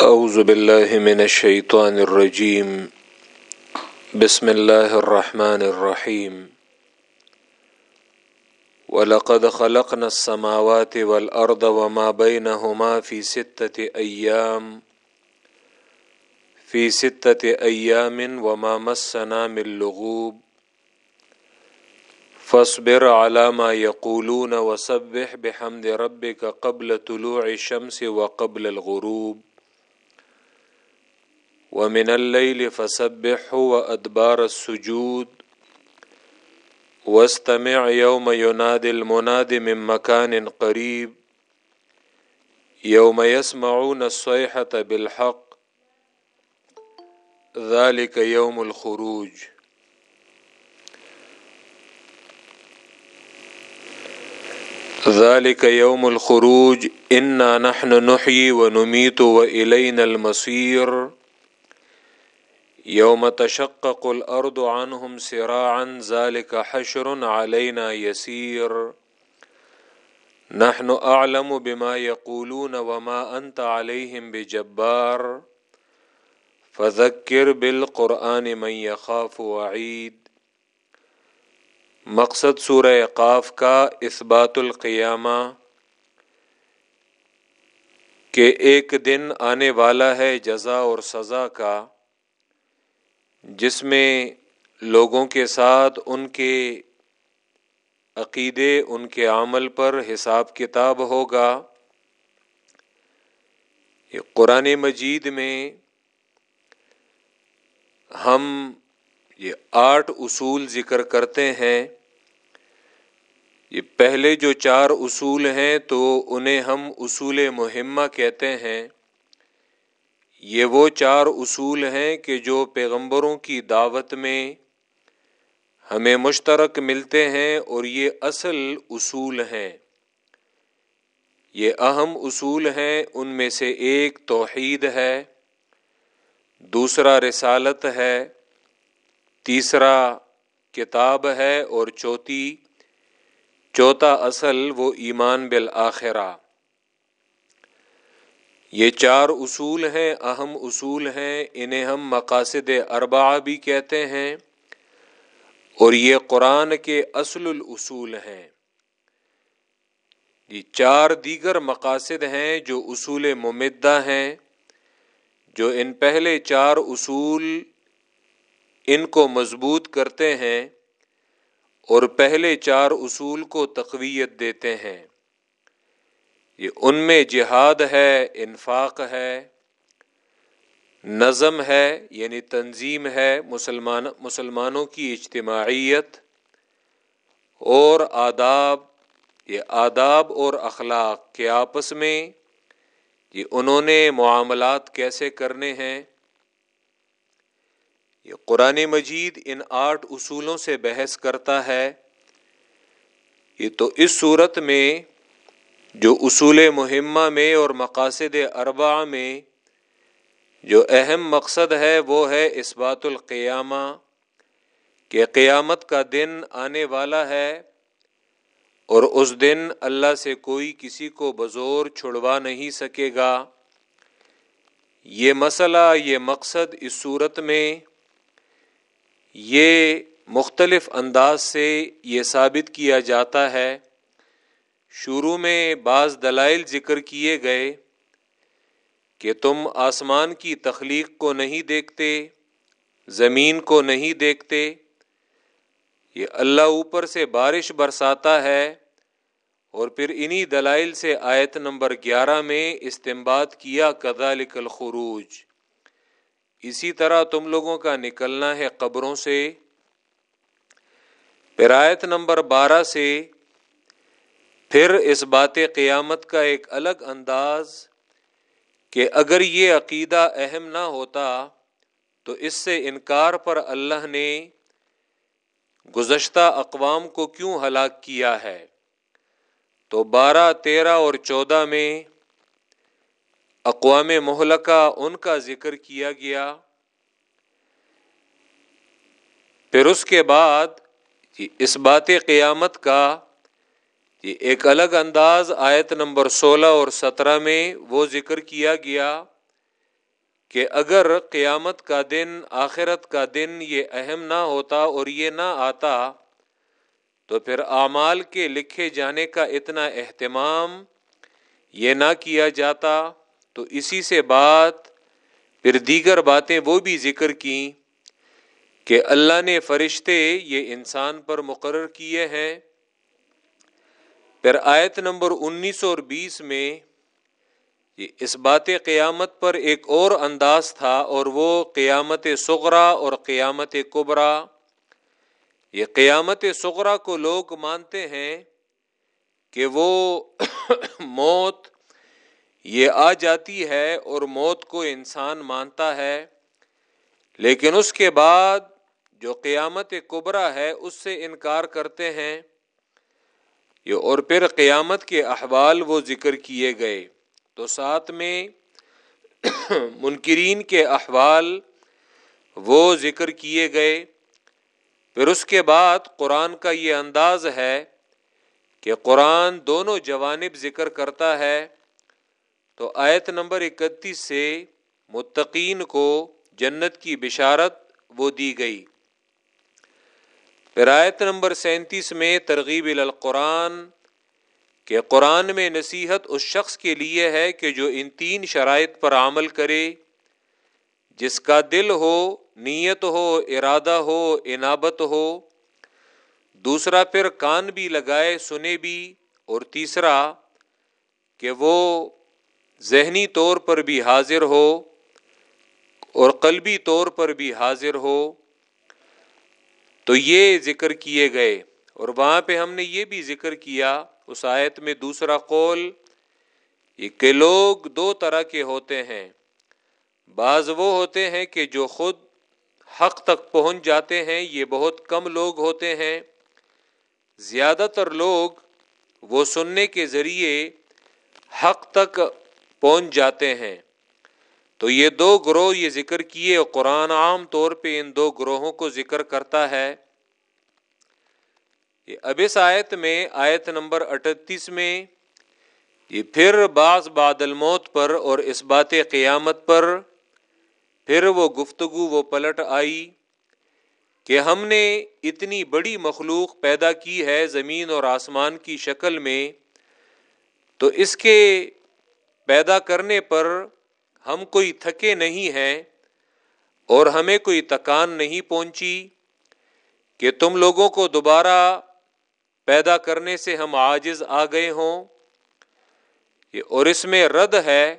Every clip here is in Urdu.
اعوذ باللہ من الشیطان الرجیم بسم اللہ الرحمن الرحیم ولقد خلقنا السماوات والارض وما بينهما في ستة ايام في ستة ايام وما مسنا من لغوب. فاصبر على ما يقولون وسبح بحمد ربك قبل طلوع الشمس وقبل الغروب. ومن الليل فسبحه وأدبار السجود واستمع يوم ينادي المناد من مكان قريب يوم يسمعون الصيحة بالحق ذلك يوم الخروج ذلك يوم الخروج إنا نحن نحيي ونميت وإلينا المصير یوم تشقق الارض عنهم سراعا ذلك حشر علينا يسير نحن اعلم بما يقولون وما انت عليهم بجبار۔ فذكر بالقران من يخاف وعيد مقصد سورہ قاف کا اثبات القیامہ کہ ایک دن آنے والا ہے جزا اور سزا کا۔ جس میں لوگوں کے ساتھ ان کے عقیدے، ان کے عمل پر حساب کتاب ہوگا۔ یہ قرآن مجید میں ہم یہ آٹھ اصول ذکر کرتے ہیں۔ یہ پہلے جو چار اصول ہیں تو انہیں ہم اصول مہمہ کہتے ہیں۔ یہ وہ چار اصول ہیں کہ جو پیغمبروں کی دعوت میں ہمیں مشترک ملتے ہیں اور یہ اصل اصول ہیں۔ یہ اہم اصول ہیں، ان میں سے ایک توحید ہے، دوسرا رسالت ہے، تیسرا کتاب ہے اور چوتھی، چوتھا اصل وہ ایمان بالآخرہ۔ یہ چار اصول ہیں، اہم اصول ہیں، انہیں ہم مقاصد اربع بھی کہتے ہیں اور یہ قرآن کے اصل الاصول ہیں۔ یہ چار دیگر مقاصد ہیں جو اصول ممدہ ہیں، جو ان پہلے چار اصول ان کو مضبوط کرتے ہیں اور پہلے چار اصول کو تقویت دیتے ہیں۔ یہ ان میں جہاد ہے، انفاق ہے، نظم ہے یعنی تنظیم ہے مسلمان، مسلمانوں کی اجتماعیت اور آداب۔ یہ آداب اور اخلاق کے آپس میں یہ انہوں نے معاملات کیسے کرنے ہیں؟ یہ قرآن مجید ان آٹھ اصولوں سے بحث کرتا ہے۔ یہ تو اس صورت میں جو اصول مہمہ میں اور مقاصد اربع میں جو اہم مقصد ہے وہ ہے اس بات القیامہ، کہ قیامت کا دن آنے والا ہے اور اس دن اللہ سے کوئی کسی کو بزور چھڑوا نہیں سکے گا۔ یہ مسئلہ، یہ مقصد اس صورت میں یہ مختلف انداز سے یہ ثابت کیا جاتا ہے۔ شروع میں بعض دلائل ذکر کیے گئے کہ تم آسمان کی تخلیق کو نہیں دیکھتے، زمین کو نہیں دیکھتے، یہ اللہ اوپر سے بارش برساتا ہے اور پھر انہی دلائل سے آیت نمبر گیارہ میں استمباد کیا کذالک الخروج۔ اسی طرح تم لوگوں کا نکلنا ہے قبروں سے۔ پھر آیت نمبر بارہ سے پھر اس بات قیامت کا ایک الگ انداز کہ اگر یہ عقیدہ اہم نہ ہوتا تو اس سے انکار پر اللہ نے گزشتہ اقوام کو کیوں ہلاک کیا ہے؟ تو بارہ، تیرہ اور چودہ میں اقوام مہلکہ ان کا ذکر کیا گیا۔ پھر اس کے بعد اس بات قیامت کا یہ ایک الگ انداز آیت نمبر سولہ اور سترہ میں وہ ذکر کیا گیا کہ اگر قیامت کا دن، آخرت کا دن یہ اہم نہ ہوتا اور یہ نہ آتا، تو پھر اعمال کے لکھے جانے کا اتنا اہتمام یہ نہ کیا جاتا۔ تو اسی سے بات پھر دیگر باتیں وہ بھی ذکر کی کہ اللہ نے فرشتے یہ انسان پر مقرر کیے ہیں۔ پھر آیت نمبر انیس اور بیس میں یہ اس بات قیامت پر ایک اور انداز تھا اور وہ قیامت سغرا اور قیامت کبرا۔ یہ قیامت سغرا کو لوگ مانتے ہیں کہ وہ موت یہ آ جاتی ہے اور موت کو انسان مانتا ہے، لیکن اس کے بعد جو قیامت کبرا ہے اس سے انکار کرتے ہیں۔ یہ اور پھر قیامت کے احوال وہ ذکر کیے گئے۔ تو ساتھ میں منکرین کے احوال وہ ذکر کیے گئے۔ پھر اس کے بعد قرآن کا یہ انداز ہے کہ قرآن دونوں جوانب ذکر کرتا ہے۔ تو آیت نمبر اکتیس سے متقین کو جنت کی بشارت وہ دی گئی۔ پھر آیت نمبر سینتیس میں ترغیب القرآن کہ قرآن میں نصیحت اس شخص کے لیے ہے کہ جو ان تین شرائط پر عمل کرے، جس کا دل ہو، نیت ہو، ارادہ ہو انابت ہو۔ دوسرا، پھر کان بھی لگائے، سنے بھی۔ اور تیسرا، کہ وہ ذہنی طور پر بھی حاضر ہو اور قلبی طور پر بھی حاضر ہو۔ تو یہ ذکر کیے گئے اور وہاں پہ ہم نے یہ بھی ذکر کیا اس آیت میں دوسرا قول یہ کہ لوگ دو طرح کے ہوتے ہیں۔ بعض وہ ہوتے ہیں کہ جو خود حق تک پہنچ جاتے ہیں، یہ بہت کم لوگ ہوتے ہیں۔ زیادہ تر لوگ وہ سننے کے ذریعے حق تک پہنچ جاتے ہیں۔ تو یہ دو گروہ یہ ذکر کیے قرآن عام طور پہ ان دو گروہوں کو ذکر کرتا ہے۔ یہ اب اس آیت میں، آیت نمبر اٹھتیس میں، یہ پھر بعض بادل موت پر اور اس بات قیامت پر پھر وہ گفتگو، وہ پلٹ آئی کہ ہم نے اتنی بڑی مخلوق پیدا کی ہے زمین اور آسمان کی شکل میں، تو اس کے پیدا کرنے پر ہم کوئی تھکے نہیں ہیں اور ہمیں کوئی تکان نہیں پہنچی کہ تم لوگوں کو دوبارہ پیدا کرنے سے ہم عاجز آ گئے ہوں۔ اور اس میں رد ہے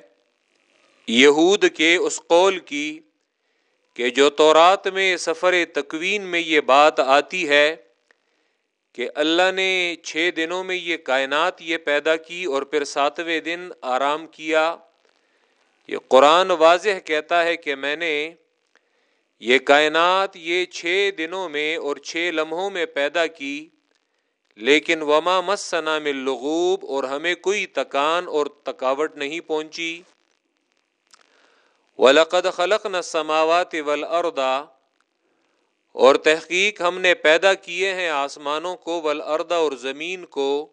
یہود کے اس قول کی کہ جو تورات میں سفر تکوین میں یہ بات آتی ہے کہ اللہ نے چھ دنوں میں یہ کائنات یہ پیدا کی اور پھر ساتویں دن آرام کیا۔ یہ قرآن واضح کہتا ہے کہ میں نے یہ کائنات یہ چھ دنوں میں اور چھ لمحوں میں پیدا کی، لیکن وما مسنا میں لغوب اور ہمیں کوئی تکان اور تکاوٹ نہیں پہنچی۔ ولقد خلق نہ سماوات ول اور تحقیق ہم نے پیدا کیے ہیں آسمانوں کو ول اور زمین کو۔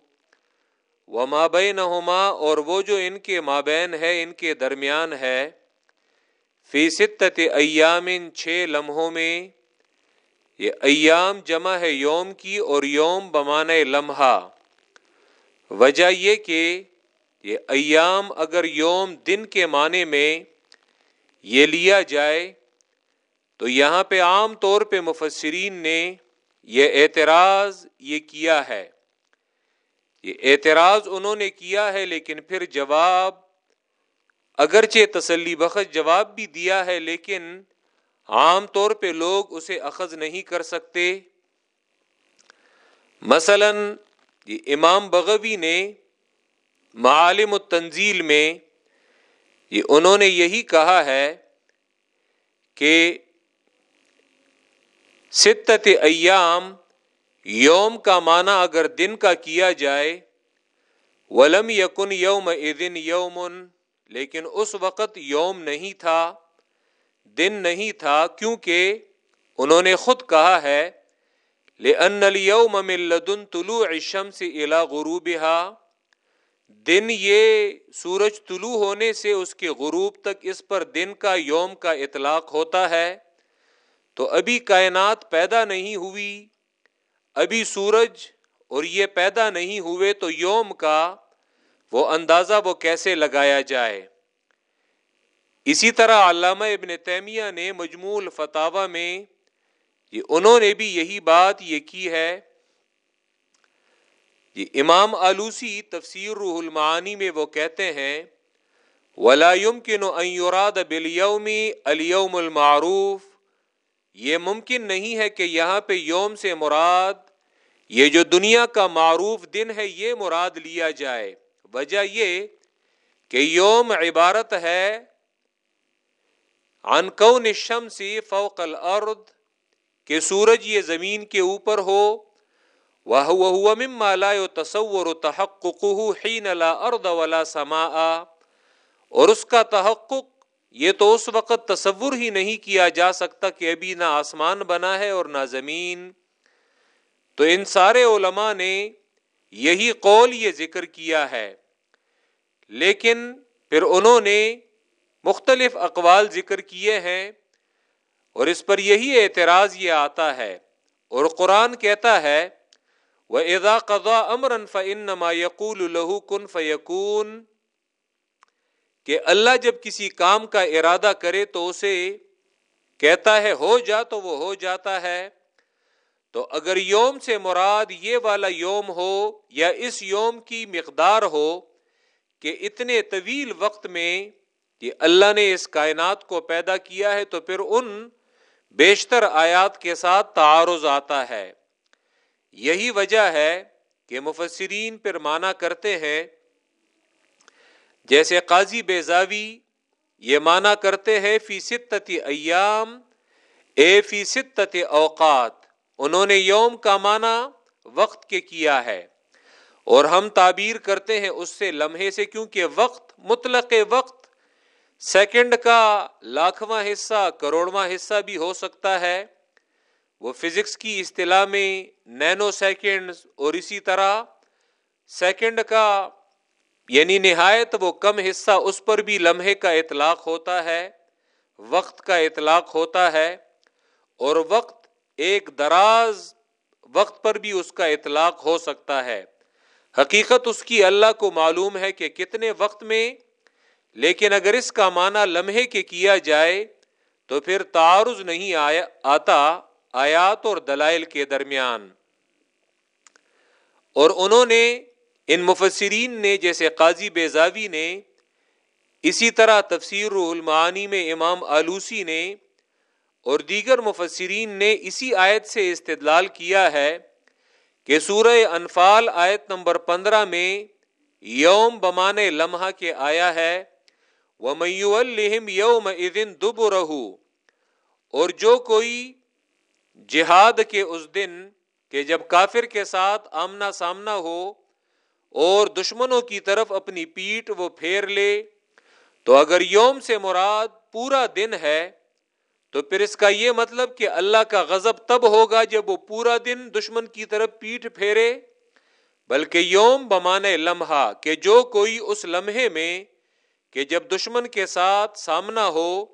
وہ مابین نما اور وہ جو ان کے مابین ہے، ان کے درمیان ہے، فی ستت ایام چھ لمحوں میں، یہ ایام جمع ہے یوم کی اور یوم بمان لمحہ۔ وجہ یہ کہ یہ ایام اگر یوم دن کے معنی میں یہ لیا جائے، تو یہاں پہ عام طور پہ مفسرین نے یہ اعتراض یہ کیا ہے۔ یہ اعتراض انہوں نے کیا ہے، لیکن پھر جواب، اگرچہ تسلی بخش جواب بھی دیا ہے، لیکن عام طور پہ لوگ اسے اخذ نہیں کر سکتے۔ مثلا، یہ امام بغوی نے معالم التنزیل میں یہ انہوں نے یہی کہا ہے کہ ستت ایام یوم کا معنی اگر دن کا کیا جائے، ولم یکن یوم ادن یومن، لیکن اس وقت یوم نہیں تھا، دن نہیں تھا، کیونکہ انہوں نے خود کہا ہے لے ان یوم ملدن طلوع عشم سے الا غروب دن یہ سورج طلوع ہونے سے اس کے غروب تک اس پر دن کا، یوم کا اطلاق ہوتا ہے، تو ابھی کائنات پیدا نہیں ہوئی۔ ابھی سورج اور یہ پیدا نہیں ہوئے تو یوم کا وہ اندازہ وہ کیسے لگایا جائے۔ اسی طرح علامہ ابن تیمیہ نے مجموع فتح میں یہ انہوں نے بھی یہی بات یہ کی ہے۔ یہ امام آلوسی تفسیر روح المعانی میں وہ کہتے ہیں ولام کن ایوراد بلیومی الیوم المعروف یہ ممکن نہیں ہے کہ یہاں پہ یوم سے مراد، یہ جو دنیا کا معروف دن ہے، یہ مراد لیا جائے۔ وجہ یہ کہ یوم عبارت ہے عن کون الشمس فوق الارض، کہ سورج یہ زمین کے اوپر ہو وہ مما لا تصور تحققه حين لا ارض ولا سماء۔ اور اس کا تحقق یہ تو اس وقت تصور ہی نہیں کیا جا سکتا کہ ابھی نہ آسمان بنا ہے اور نہ زمین۔ تو ان سارے علماء نے یہی قول یہ ذکر کیا ہے۔ لیکن پھر انہوں نے مختلف اقوال ذکر کیے ہیں اور اس پر یہی اعتراض یہ آتا ہے اور قرآن کہتا ہے وہ ادا قضا امر فنما یقول الہو کن فیقون کہ اللہ جب کسی کام کا ارادہ کرے تو اسے کہتا ہے، ہو جا تو وہ ہو جاتا ہے۔ تو اگر یوم سے مراد یہ والا یوم ہو یا اس یوم کی مقدار ہو کہ اتنے طویل وقت میں کہ اللہ نے اس کائنات کو پیدا کیا ہے تو پھر ان بیشتر آیات کے ساتھ تعارض آتا ہے۔ یہی وجہ ہے کہ مفسرین پھر مانا کرتے ہیں جیسے قاضی بیزاوی یہ مانا کرتے ہیں، فی ستت ایام، اے فی ستت اوقات۔ انہوں نے یوم کا مانا وقت کے کیا ہے۔ اور ہم تعبیر کرتے ہیں اس سے لمحے سے کیونکہ وقت، مطلق وقت، سیکنڈ کا لاکھواں حصہ، کروڑواں حصہ بھی ہو سکتا ہے۔ وہ فزکس کی اصطلاح میں نینو سیکنڈ اور اسی طرح سیکنڈ کا یعنی نہایت وہ کم حصہ اس پر بھی لمحے کا اطلاق ہوتا ہے، وقت کا اطلاق ہوتا ہے، اور وقت ایک دراز وقت پر بھی اس کا اطلاق ہو سکتا ہے۔ حقیقت اس کی اللہ کو معلوم ہے کہ کتنے وقت میں، لیکن اگر اس کا معنی لمحے کے کیا جائے تو پھر تعارض نہیں آیا، آتا آیات اور دلائل کے درمیان۔ اور انہوں نے ان مفسرین نے جیسے قاضی بیزاوی نے، اسی طرح تفسیر المعانی میں امام آلوسی نے، اور دیگر مفسرین نے اسی آیت سے استدلال کیا ہے کہ سورہ انفال آیت نمبر پندرہ میں یوم بمانے لمحہ کے آیا ہے وہ میو یوم ادن دب رہو اور جو کوئی جہاد کے اس دن کہ جب کافر کے ساتھ آمنا سامنا ہو اور دشمنوں کی طرف اپنی پیٹ وہ پھیر لے۔ تو اگر یوم سے مراد پورا دن ہے، تو پھر اس کا یہ مطلب کہ اللہ کا غضب تب ہوگا جب وہ پورا دن دشمن کی طرف پیٹ پھیرے۔ بلکہ یوم بمانے لمحہ کہ جو کوئی اس لمحے میں کہ جب دشمن کے ساتھ سامنا ہو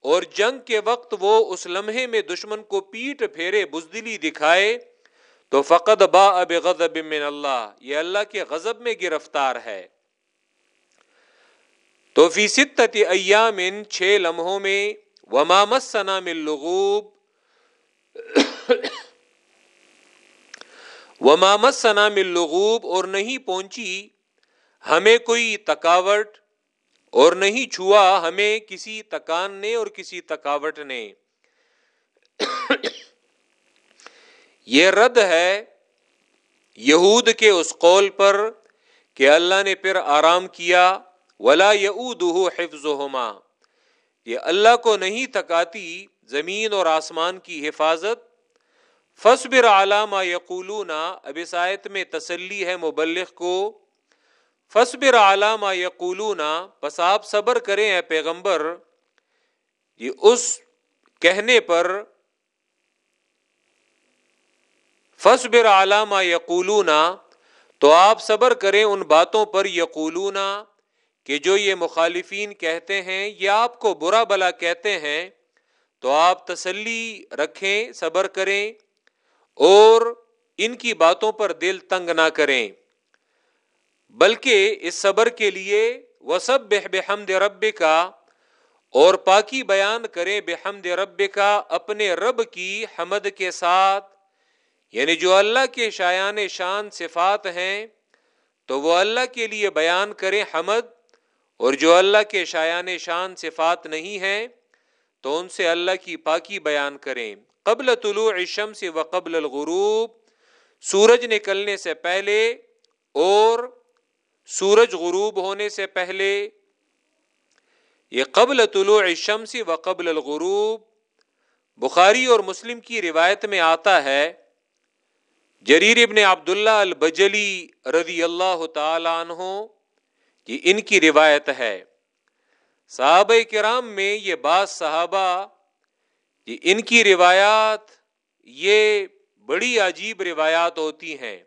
اور جنگ کے وقت وہ اس لمحے میں دشمن کو پیٹ پھیرے، بزدلی دکھائے۔ تو فقط با اب غضب من اللہ، یہ اللہ کے غضب میں گرفتار ہے۔ تو فی ستت ایام ان چھ لمحوں میں ومام سنا مل لغوب ومام سنا مل لغوب، اور نہیں پہنچی ہمیں کوئی تکاوٹ اور نہیں چھوا ہمیں کسی تکان نے اور کسی تکاوٹ نے۔ یہ رد ہے یہود کے اس قول پر کہ اللہ نے پھر آرام کیا، ولا حفظ یہ اللہ کو نہیں تکاتی زمین اور آسمان کی حفاظت۔ فصبر علامہ یقولون اب اس آیت میں تسلی ہے مبلغ کو۔ فصبر علامہ یقولون بس آپ صبر کریں اے پیغمبر۔ یہ اس کہنے پر فصبر علامہ یقولون تو آپ صبر کریں ان باتوں پر یقولونا کہ جو یہ مخالفین کہتے ہیں یا آپ کو برا بلا کہتے ہیں، تو آپ تسلی رکھیں، صبر کریں اور ان کی باتوں پر دل تنگ نہ کریں۔ بلکہ اس صبر کے لیے وہ سب بحمد رب کا اور پاکی بیان کریں بحمد رب کا اپنے رب کی حمد کے ساتھ۔ یعنی جو اللہ کے شایان شان صفات ہیں، تو وہ اللہ کے لیے بیان کریں حمد، اور جو اللہ کے شایان شان صفات نہیں ہیں، تو ان سے اللہ کی پاکی بیان کریں۔ قبل طلوع الشمس و قبل الغروب، سورج نکلنے سے پہلے، اور سورج غروب ہونے سے پہلے۔ یہ قبل طلوع الشمس و قبل الغروب، بخاری اور مسلم کی روایت میں آتا ہے۔ جریر ابن عبداللہ البجلی رضی اللہ تعالی عنہ یہ ان کی روایت ہے۔ صحابہ کرام میں یہ بعض صحابہ یہ ان کی روایات یہ بڑی عجیب روایات ہوتی ہیں۔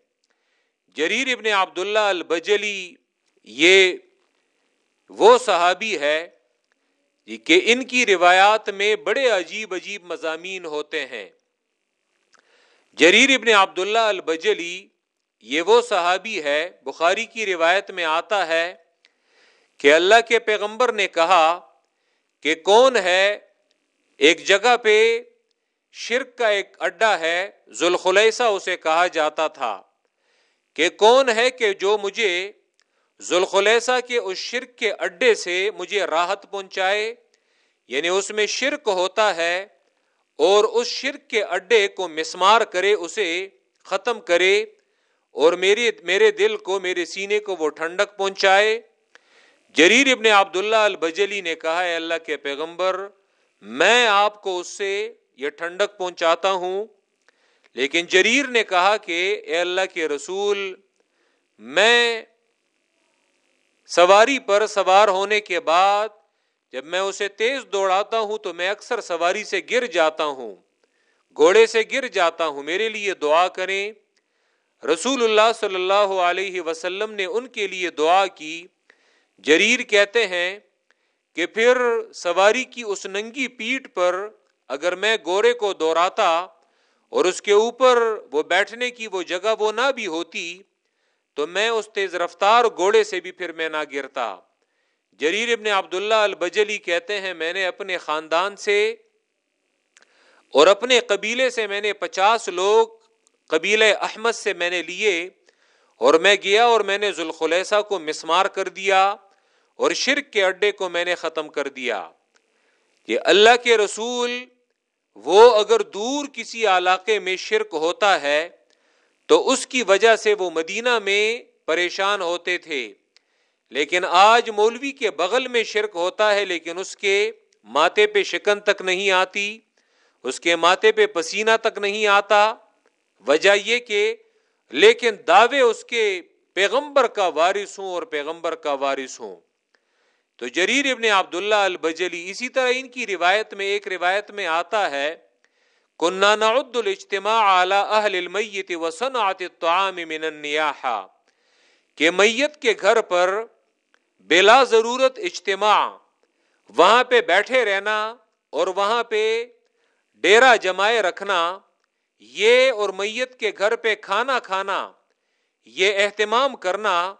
جریر ابن عبداللہ البجلی یہ وہ صحابی ہے کہ ان کی روایات میں بڑے عجیب عجیب مضامین ہوتے ہیں۔ جریر ابن عبداللہ البجلی، یہ وہ صحابی ہے، بخاری کی روایت میں آتا ہے کہ اللہ کے پیغمبر نے کہا کہ کون ہے؟ ایک جگہ پہ شرک کا ایک اڈا ہے ذوالخلیسا اسے کہا جاتا تھا کہ کون ہے کہ جو مجھے ذوالخلیسا کے اس شرک کے اڈے سے مجھے راحت پہنچائے؟ یعنی اس میں شرک ہوتا ہے اور اس شرک کے اڈے کو مسمار کرے، اسے ختم کرے اور میری، میرے دل کو، میرے سینے کو وہ ٹھنڈک پہنچائے۔ جریر ابن عبداللہ البجلی نے کہا ہے اللہ کے پیغمبر، میں آپ کو اس سے یہ ٹھنڈک پہنچاتا ہوں۔ لیکن جریر نے کہا کہ، اے اللہ کے رسول، میں سواری پر سوار ہونے کے بعد جب میں اسے تیز دوڑاتا ہوں تو میں اکثر سواری سے گر جاتا ہوں، گھوڑے سے گر جاتا ہوں۔ میرے لیے دعا کریں۔ رسول اللہ صلی اللہ علیہ وسلم نے ان کے لیے دعا کی۔ جریر کہتے ہیں کہ پھر سواری کی اس ننگی پیٹ پر اگر میں گورے کو دوہراتا اور اس کے اوپر وہ بیٹھنے کی وہ جگہ وہ نہ بھی ہوتی تو میں اس تیز رفتار گھوڑے سے بھی پھر میں نہ گرتا۔ جریر ابن عبداللہ البجلی کہتے ہیں، میں نے اپنے خاندان سے اور اپنے قبیلے سے میں نے پچاس لوگ قبیل احمد سے میں نے لیے اور میں گیا اور میں نے ذوالخلیسا کو مسمار کر دیا اور شرک کے اڈے کو میں نے ختم کر دیا یہ اللہ کے رسول وہ اگر دور کسی علاقے میں شرک ہوتا ہے تو اس کی وجہ سے وہ مدینہ میں پریشان ہوتے تھے۔ لیکن آج مولوی کے بغل میں شرک ہوتا ہے، لیکن اس کے ماتے پہ شکن تک نہیں آتی، اس کے ماتے پہ پسینہ تک نہیں آتا۔ وجہ یہ کہ لیکن دعوے اس کے پیغمبر کا وارث ہوں اور پیغمبر کا وارث ہوں۔ تو جریر ابن عبداللہ البجلی اسی طرح ان کی روایت میں، ایک روایت میں آتا ہے کنہ نعد الاجتماع على اہل المیت وصنعت الطعام من النیاحہ کہ میت کے گھر پر بلا ضرورت اجتماع، وہاں پہ بیٹھے رہنا اور وہاں پہ ڈیرا جمائے رکھنا، یہ اور میت کے گھر پہ کھانا کھانا، یہ اہتمام کرنا،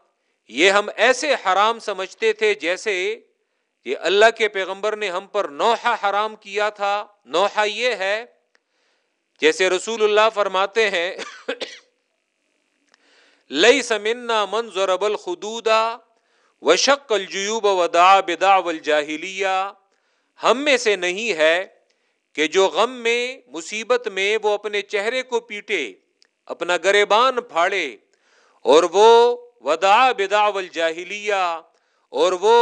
یہ ہم ایسے حرام سمجھتے تھے جیسے یہ اللہ کے پیغمبر نے ہم پر نوحہ حرام کیا تھا۔ نوحہ یہ ہے، جیسے رسول اللہ فرماتے ہیں لئی سمنا من ضرب الخدودا و شک الجیوب و دا بدا الجاہلیہ ہم میں سے نہیں ہے کہ جو غم میں، مصیبت میں وہ اپنے چہرے کو پیٹے، اپنا گریبان پھاڑے، اور وہ ودا بدا الجاہلیہ اور وہ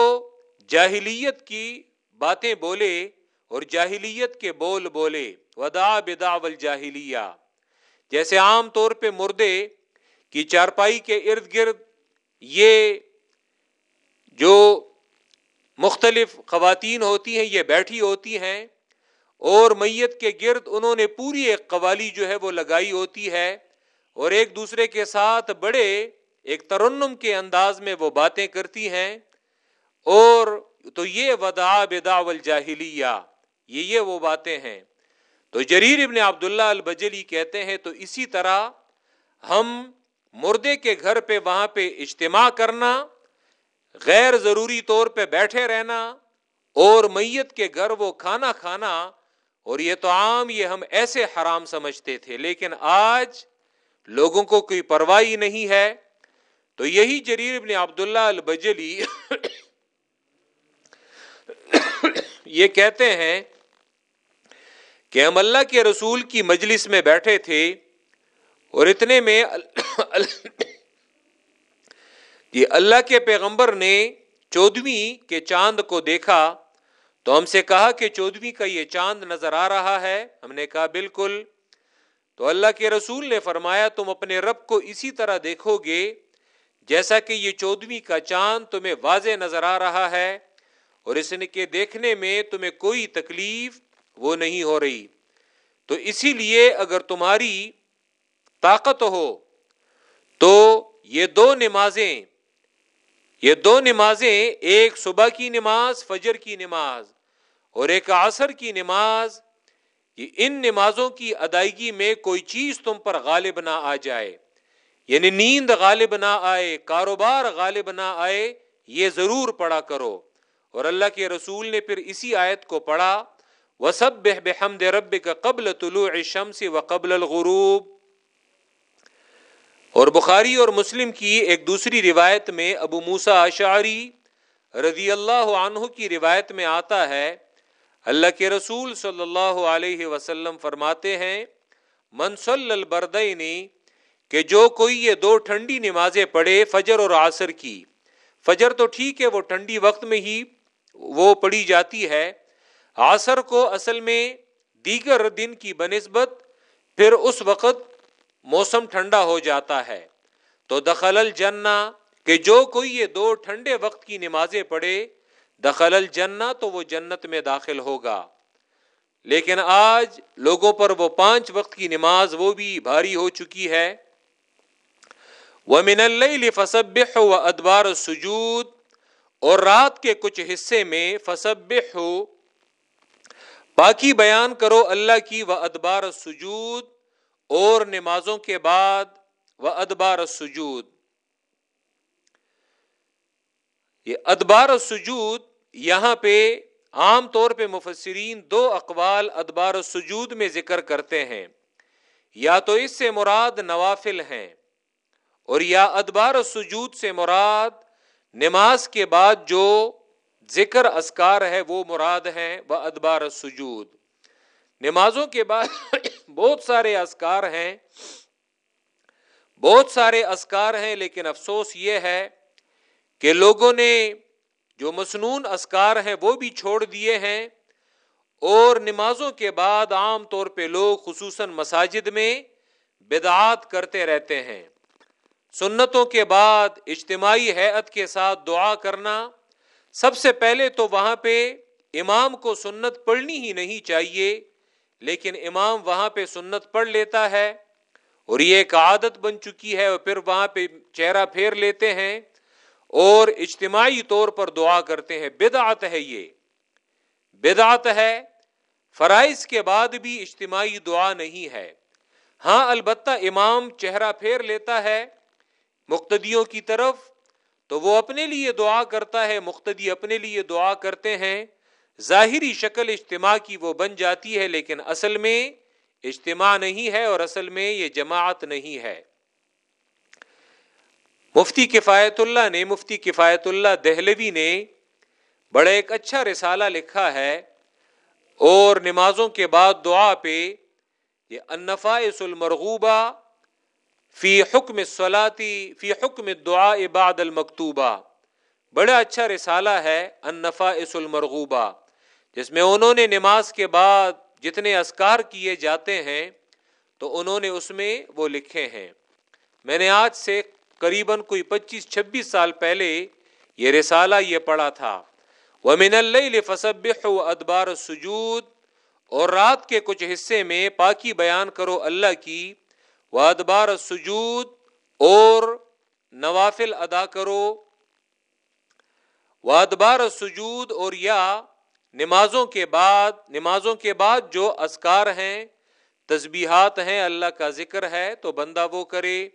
جاہلیت کی باتیں بولے اور جاہلیت کے بول بولے۔ ودا بدا الجاہلیہ جیسے عام طور پہ مردے کی چارپائی کے ارد گرد یہ جو مختلف خواتین ہوتی ہیں، یہ بیٹھی ہوتی ہیں اور میت کے گرد انہوں نے پوری ایک قوالی جو ہے وہ لگائی ہوتی ہے اور ایک دوسرے کے ساتھ بڑے ایک ترنم کے انداز میں وہ باتیں کرتی ہیں۔ اور تو یہ ودا بدا والجاہلیہ، یہ یہ وہ باتیں ہیں۔ تو جریر ابن عبداللہ البجلی کہتے ہیں، تو اسی طرح ہم مردے کے گھر پہ وہاں پہ اجتماع کرنا غیر ضروری طور پہ بیٹھے رہنا اور میت کے گھر وہ کھانا کھانا اور یہ تو عام یہ ہم ایسے حرام سمجھتے تھے، لیکن آج لوگوں کو کوئی پرواہی نہیں ہے۔ تو یہی جریر ابن عبداللہ البجلی یہ کہتے ہیں کہ ہم اللہ کے رسول کی مجلس میں بیٹھے تھے اور اتنے میں یہ اللہ کے پیغمبر نے چودویں کے چاند کو دیکھا تو ہم سے کہا کہ چودویں کا یہ چاند نظر آ رہا ہے۔ ہم نے کہا، بالکل۔ تو اللہ کے رسول نے فرمایا، تم اپنے رب کو اسی طرح دیکھو گے جیسا کہ یہ چودویں کا چاند تمہیں واضح نظر آ رہا ہے اور اس نے کے دیکھنے میں تمہیں کوئی تکلیف وہ نہیں ہو رہی۔ تو اسی لیے اگر تمہاری طاقت ہو تو یہ دو نمازیں یہ دو نمازیں، ایک صبح کی نماز، فجر کی نماز اور ایک عصر کی نماز، یہ ان نمازوں کی ادائیگی میں کوئی چیز تم پر غالب نہ آ جائے۔ یعنی نیند غالب نہ آئے، کاروبار غالب نہ آئے، یہ ضرور پڑھا کرو۔ اور اللہ کے رسول نے پھر اسی آیت کو پڑھا وہ سب بحمد رب کا قبل طلوع شمس و قبل الغروب۔ اور بخاری اور مسلم کی ایک دوسری روایت میں ابو موسا اشعری رضی اللہ عنہ کی روایت میں آتا ہے، اللہ کے رسول صلی اللہ علیہ وسلم فرماتے ہیں منسل البردینی کہ جو کوئی یہ دو ٹھنڈی نمازیں پڑھے فجر اور عصر کی۔ فجر تو ٹھیک ہے، وہ ٹھنڈی وقت میں ہی وہ پڑھی جاتی ہے۔ عصر کو اصل میں دیگر دن کی بنسبت، پھر اس وقت موسم ٹھنڈا ہو جاتا ہے۔ تو دخل الجنہ، کہ جو کوئی یہ دو ٹھنڈے وقت کی نمازیں پڑھے، دخل الجنہ تو وہ جنت میں داخل ہوگا۔ لیکن آج لوگوں پر وہ پانچ وقت کی نماز وہ بھی بھاری ہو چکی ہے۔ وہ من اللہ فصب و ادبار سجود اور رات کے کچھ حصے میں فصب ہو باقی بیان کرو اللہ کی و ادبار سجود اور نمازوں کے بعد وہ ادبار سجود یہ ادبار سجود یہاں پہ عام طور پہ مفسرین دو اقوال ادبار سجود میں ذکر کرتے ہیں۔ یا تو اس سے مراد نوافل ہیں اور یا ادبار سجود سے مراد نماز کے بعد جو ذکر اسکار ہے وہ مراد ہیں وہ ادبار سجود نمازوں کے بعد بہت سارے اسکار ہیں، بہت سارے اسکار ہیں، لیکن افسوس یہ ہے کہ لوگوں نے جو مصنون اسکار ہیں وہ بھی چھوڑ دیے ہیں اور نمازوں کے بعد عام طور پہ لوگ خصوصاً مساجد میں بدعات کرتے رہتے ہیں۔ سنتوں کے بعد اجتماعی حیت کے ساتھ دعا کرنا سب سے پہلے تو وہاں پہ امام کو سنت پڑھنی ہی نہیں چاہیے۔ لیکن امام وہاں پہ سنت پڑھ لیتا ہے اور یہ ایک عادت بن چکی ہے اور پھر وہاں پہ چہرہ پھیر لیتے ہیں اور اجتماعی طور پر دعا کرتے ہیں۔ بدعت ہے یہ۔ بدعت ہے۔ فرائض کے بعد بھی اجتماعی دعا نہیں ہے۔ ہاں البتہ امام چہرہ پھیر لیتا ہے مقتدیوں کی طرف تو وہ اپنے لیے دعا کرتا ہے، مقتدی اپنے لیے دعا کرتے ہیں۔ ظاہری شکل اجتماع کی وہ بن جاتی ہے، لیکن اصل میں اجتماع نہیں ہے اور اصل میں یہ جماعت نہیں ہے۔ مفتی کفایت اللہ نے، مفتی کفایت اللہ دہلوی نے بڑا ایک اچھا رسالہ لکھا ہے اور نمازوں کے بعد دعا پہ یہ انفاس المرغوبہ فی حکم سلاتی فی حکم دعا عباد المکتوبہ۔ بڑا اچھا رسالہ ہے انفا اس المرغوبہ۔ جس میں انہوں نے نماز کے بعد جتنے اسکار کیے جاتے ہیں، تو انہوں نے اس میں وہ لکھے ہیں۔ میں نے آج سے قریب کوئی پچیس، چھبیس سال پہلے یہ رسالہ یہ پڑھا تھا۔ وہ من اللہ فصب و ادبار سجود اور رات کے کچھ حصے میں پاکی بیان کرو اللہ کی۔ وہ ادبار سجود اور نوافل ادا کرو۔ وادبار سجود اور یا نمازوں کے بعد، نمازوں کے بعد جو اسکار ہیں، تسبیحات ہیں، اللہ کا ذکر ہے، تو بندہ وہ کرے۔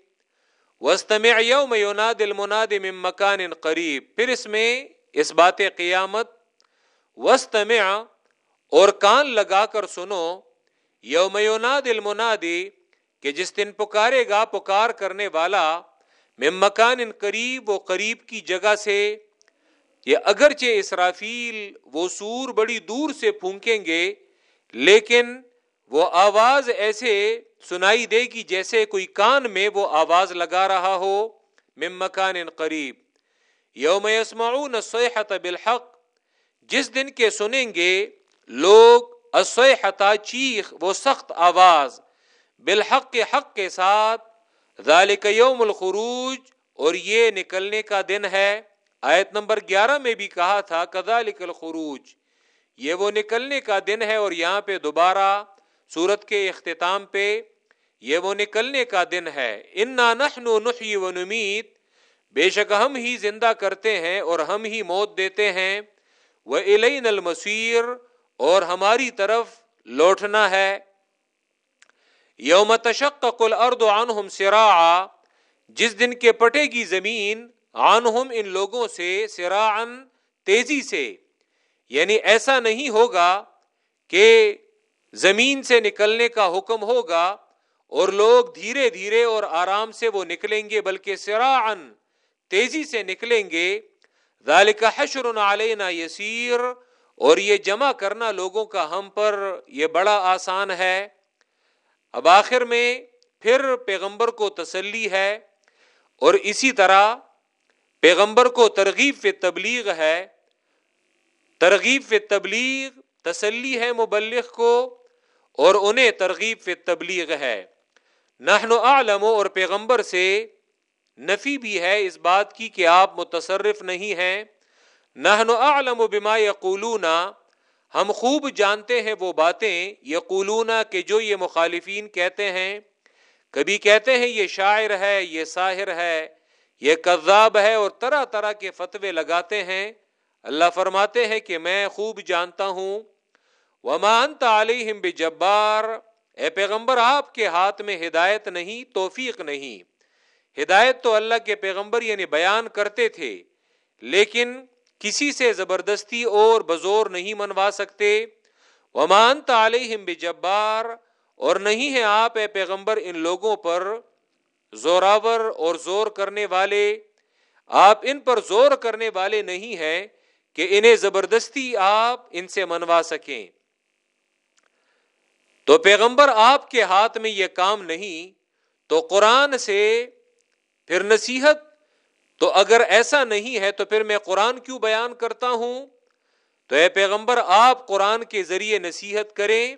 وسطم یوم یوناد المناد من مکان قریب پھر اس میں اس بات قیامت وسطمع اور کان لگا کر سنو یوم یوناد المنادی کہ جس دن پکارے گا، پکار کرنے والا من مکان قریب وہ قریب کی جگہ سے یہ اگرچہ اسرافیل وہ سور بڑی دور سے پھونکیں گے، لیکن وہ آواز ایسے سنائی دے گی جیسے کوئی کان میں وہ آواز لگا رہا ہو۔ مم مکان قریب۔ یوم یسمعون الصیحت بالحق۔ جس دن کے سنیں گے لوگ الصیحتا چیخ، وہ سخت آواز۔ بالحق کے حق کے ساتھ۔ ذالک یوم الخروج اور یہ نکلنے کا دن ہے۔ آیت نمبر گیارہ میں بھی کہا تھا، کذالک الخروج یہ وہ نکلنے کا دن ہے اور یہاں پہ دوبارہ سورت کے اختتام پہ یہ وہ نکلنے کا دن ہے۔ انا نحن نحی و نمیت بے شک ہم ہی زندہ کرتے ہیں اور ہم ہی موت دیتے ہیں۔ وہ الین المسیر اور ہماری طرف لوٹنا ہے۔ یوم تشقق الارض عنہم سراعا جس دن کے پٹے گی زمین عنہم، ان لوگوں سے سراعن تیزی سے۔ یعنی ایسا نہیں ہوگا کہ زمین سے نکلنے کا حکم ہوگا اور لوگ دھیرے دھیرے اور آرام سے وہ نکلیں گے، بلکہ سراعن تیزی سے نکلیں گے۔ ذالک حشر علینا یسیر، اور یہ جمع کرنا لوگوں کا ہم پر یہ بڑا آسان ہے۔ اب آخر میں پھر پیغمبر کو تسلی ہے اور اسی طرح پیغمبر کو ترغیب فی تبلیغ ہے۔ ترغیب فی تبلیغ، تسلی ہے مبلغ کو اور انہیں ترغیب فی تبلیغ ہے۔ نحن اعلم اور پیغمبر سے نفی بھی ہے اس بات کی کہ آپ متصرف نہیں ہیں۔ نحن اعلم بما یقولون، ہم خوب جانتے ہیں وہ باتیں۔ یقولون کہ جو یہ مخالفین کہتے ہیں، کبھی کہتے ہیں یہ شاعر ہے، یہ ساحر ہے۔ یہ کذاب ہے اور طرح طرح کے فتوے لگاتے ہیں۔ اللہ فرماتے ہیں کہ میں خوب جانتا ہوں۔ وما انت علیہم بجبار۔ اے پیغمبر، آپ کے ہاتھ میں ہدایت نہیں، توفیق نہیں۔ ہدایت تو اللہ کے پیغمبر یعنی بیان کرتے تھے، لیکن کسی سے زبردستی اور بزور نہیں منوا سکتے۔ ومان علیہم بجبار۔ اور نہیں ہے آپ، اے پیغمبر، ان لوگوں پر۔ زوراور اور زور کرنے والے، آپ ان پر زور کرنے والے نہیں ہیں کہ انہیں زبردستی آپ ان سے منوا سکیں۔ تو پیغمبر آپ کے ہاتھ میں یہ کام نہیں، تو قرآن سے پھر نصیحت، تو اگر ایسا نہیں ہے تو پھر میں قرآن کیوں بیان کرتا ہوں؟ تو اے پیغمبر، آپ قرآن کے ذریعے نصیحت کریں،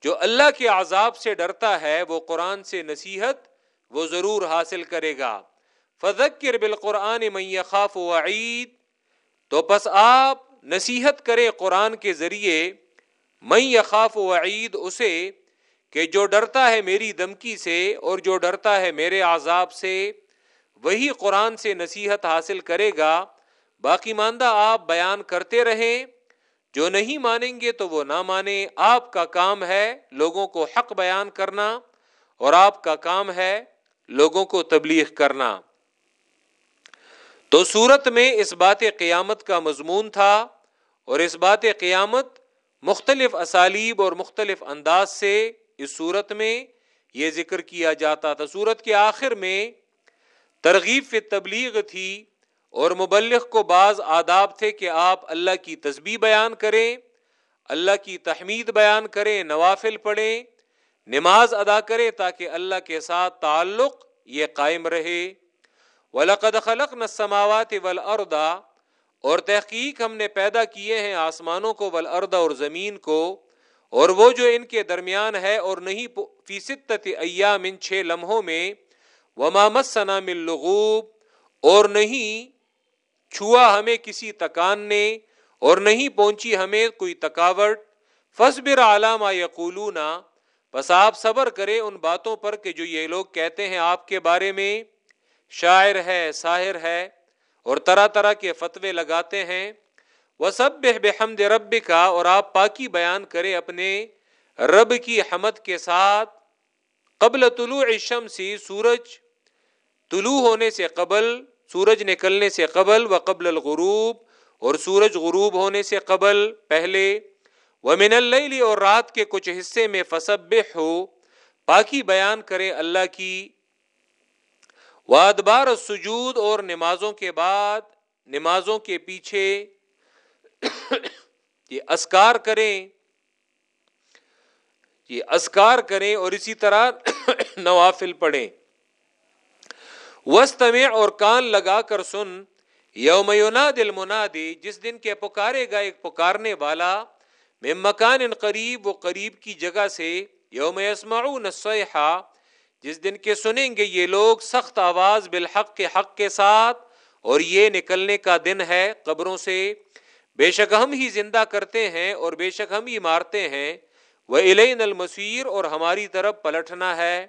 جو اللہ کے عذاب سے ڈرتا ہے، وہ قرآن سے نصیحت وہ ضرور حاصل کرے گا۔ فذکر بالقرآن من یخاف وعید، تو پس آپ نصیحت کریں قرآن کے ذریعے من یخاف وعید اسے کہ جو ڈرتا ہے میری دمکی سے اور جو ڈرتا ہے میرے عذاب سے، وہی قرآن سے نصیحت حاصل کرے گا۔ باقی ماندہ آپ بیان کرتے رہیں، جو نہیں مانیں گے تو وہ نہ مانے آپ کا کام ہے لوگوں کو حق بیان کرنا اور آپ کا کام ہے لوگوں کو تبلیغ کرنا۔ تو صورت میں اس بات قیامت کا مضمون تھا اور اس بات قیامت مختلف اسالیب اور مختلف انداز سے اس صورت میں یہ ذکر کیا جاتا تھا۔ صورت کے آخر میں ترغیب فی تبلیغ تھی اور مبلغ کو بعض آداب تھے کہ آپ اللہ کی تسبیح بیان کریں، اللہ کی تحمید بیان کریں، نوافل پڑھیں نماز ادا کرے تاکہ اللہ کے ساتھ تعلق یہ قائم رہے۔ ولقد خلق نسماوات ولردا اور تحقیق ہم نے پیدا کیے ہیں آسمانوں کو ولردا اور زمین کو۔ اور وہ جو ان کے درمیان ہے اور نہیں، فی ستت ایام، ان چھ لمحوں میں۔ وما مسنا من لغوب، اور نہیں چھوا ہمیں کسی تکان نے، اور نہیں پہنچی ہمیں کوئی تکاوٹ۔ فصبر علامہ یقولون بس آپ صبر کرے ان باتوں پر کہ جو یہ لوگ کہتے ہیں آپ کے بارے میں شاعر ہے، ساحر ہے اور طرح طرح کے فتوے لگاتے ہیں۔ وہ سب بحمد رب کا اور آپ پاکی بیان کریں اپنے رب کی حمد کے ساتھ۔ قبل طلوع سی سورج طلوع ہونے سے قبل، سورج نکلنے سے قبل و قبل الغروب اور سورج غروب ہونے سے قبل، پہلے وہ من اللہ اور رات کے کچھ حصے میں فسب ہو پاکی بیان کرے اللہ کی۔ وادبار سجود اور نمازوں کے بعد، نمازوں کے پیچھے یہ اسکار کریں۔ یہ اسکار کریں اور اسی طرح نوافل پڑھیں۔ وسط اور کان لگا کر سن، یوم دل منادی جس دن کے پکارے گا ایک پکارنے والا میں مکان ان قریب وہ قریب کی جگہ سے یوم نصیحہ جس دن کے سنیں گے یہ لوگ سخت آواز بالحق کے حق کے ساتھ، اور یہ نکلنے کا دن ہے قبروں سے۔ بے شک ہم ہی زندہ کرتے ہیں اور بے شک ہم ہی مارتے ہیں۔ وہ الین المسیر اور ہماری طرف پلٹنا ہے۔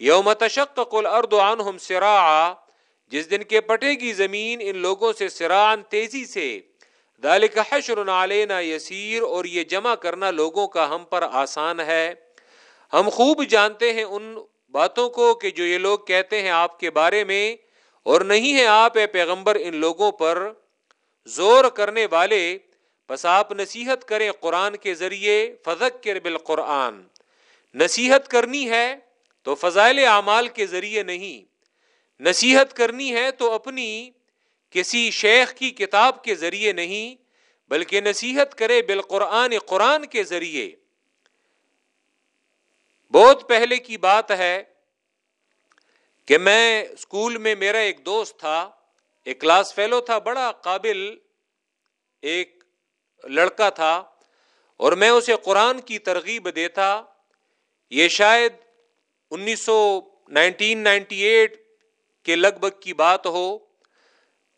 یوم تشق الارض عنہم سراعا، جس دن کے پٹے گی زمین ان لوگوں سے سران تیزی سے۔ ذالک حشر علینا یسیر اور یہ جمع کرنا لوگوں کا ہم پر آسان ہے۔ ہم خوب جانتے ہیں ان باتوں کو کہ جو یہ لوگ کہتے ہیں آپ کے بارے میں، اور نہیں ہے آپ اے پیغمبر ان لوگوں پر۔ زور کرنے والے، بس آپ نصیحت کریں قرآن کے ذریعے فضک بالقرآن۔ نصیحت کرنی ہے تو فضائل اعمال کے ذریعے نہیں۔ نصیحت کرنی ہے تو اپنی کسی شیخ کی کتاب کے ذریعے نہیں، بلکہ نصیحت کرے بالقرآن، قرآن کے ذریعے۔ بہت پہلے کی بات ہے کہ میں اسکول میں میرا ایک دوست تھا، ایک کلاس فیلو تھا، بڑا قابل ایک لڑکا تھا، اور میں اسے قرآن کی ترغیب دیتا۔ یہ شاید انیس سو نائنٹین نائنٹی ایٹ کے لگ بھگ کی بات ہو۔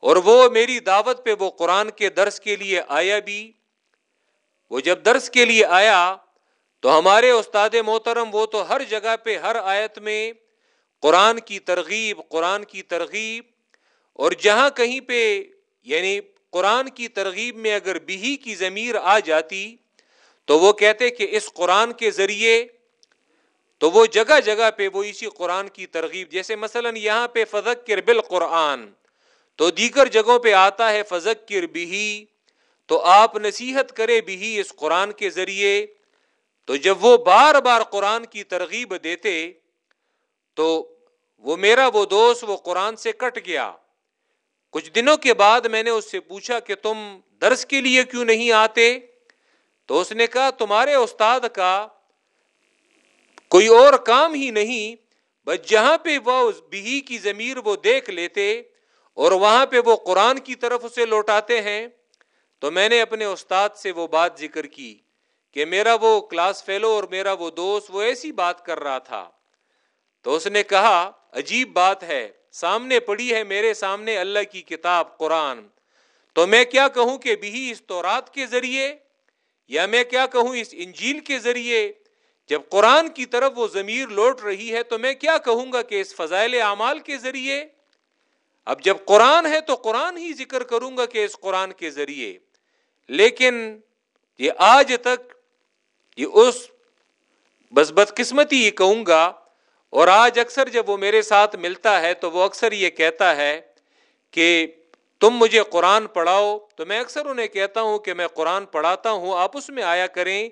اور وہ میری دعوت پہ وہ قرآن کے درس کے لیے آیا بھی۔ وہ جب درس کے لیے آیا تو ہمارے استاد محترم وہ تو ہر جگہ پہ ہر آیت میں قرآن کی ترغیب، قرآن کی ترغیب۔ اور جہاں کہیں پہ یعنی قرآن کی ترغیب میں اگر بھی کی ضمیر آ جاتی تو وہ کہتے کہ اس قرآن کے ذریعے تو وہ جگہ جگہ پہ وہ اسی قرآن کی ترغیب۔ جیسے مثلا یہاں پہ فضک بال قرآن تو دیگر جگہوں پہ آتا ہے فضک بھی تو آپ نصیحت کرے بھی اس قرآن کے ذریعے۔ تو جب وہ بار بار قرآن کی ترغیب دیتے، تو وہ میرا وہ دوست وہ قرآن سے کٹ گیا۔ کچھ دنوں کے بعد میں نے اس سے پوچھا کہ تم درس کے لیے کیوں نہیں آتے؟ تو اس نے کہا، تمہارے استاد کا کوئی اور کام ہی نہیں، بس جہاں پہ وہ بھی کی ضمیر وہ دیکھ لیتے اور وہاں پہ وہ قرآن کی طرف اسے لوٹاتے ہیں۔ تو میں نے اپنے استاد سے وہ بات ذکر کی کہ میرا وہ کلاس فیلو اور میرا وہ دوست وہ ایسی بات کر رہا تھا۔ تو اس نے کہا، عجیب بات ہے، سامنے پڑی ہے میرے سامنے اللہ کی کتاب، قرآن۔ تو میں کیا کہوں کہ بھی اس تورات کے ذریعے یا میں کیا کہوں اس انجیل کے ذریعے؟ جب قرآن کی طرف وہ ضمیر لوٹ رہی ہے تو میں کیا کہوں گا کہ اس فضائل اعمال کے ذریعے؟ اب جب قرآن ہے تو قرآن ہی ذکر کروں گا کہ اس قرآن کے ذریعے۔ لیکن یہ آج تک یہ اس بس بدقسمتی یہ کہوں گا، اور آج اکثر جب وہ میرے ساتھ ملتا ہے تو وہ اکثر یہ کہتا ہے کہ تم مجھے قرآن پڑھاؤ۔ تو میں اکثر انہیں کہتا ہوں کہ میں قرآن پڑھاتا ہوں، آپ اس میں آیا کریں۔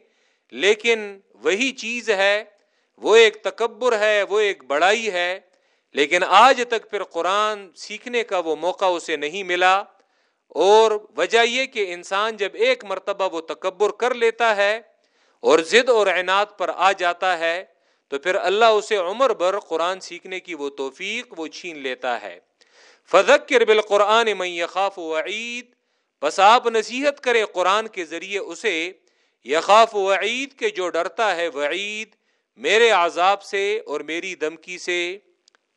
لیکن وہی چیز ہے، وہ ایک تکبر ہے، وہ ایک بڑائی ہے۔ لیکن آج تک پھر قرآن سیکھنے کا وہ موقع اسے نہیں ملا اور وجہ یہ کہ انسان جب ایک مرتبہ وہ تکبر کر لیتا ہے اور ضد اور اعنات پر آ جاتا ہے، تو پھر اللہ اسے عمر بھر قرآن سیکھنے کی وہ توفیق وہ چھین لیتا ہے۔ فضک کربل قرآن یخاف وعید، بس آپ نصیحت کرے قرآن کے ذریعے اسے، یخاف وعید کے جو ڈرتا ہے وعید، میرے عذاب سے اور میری دمکی سے۔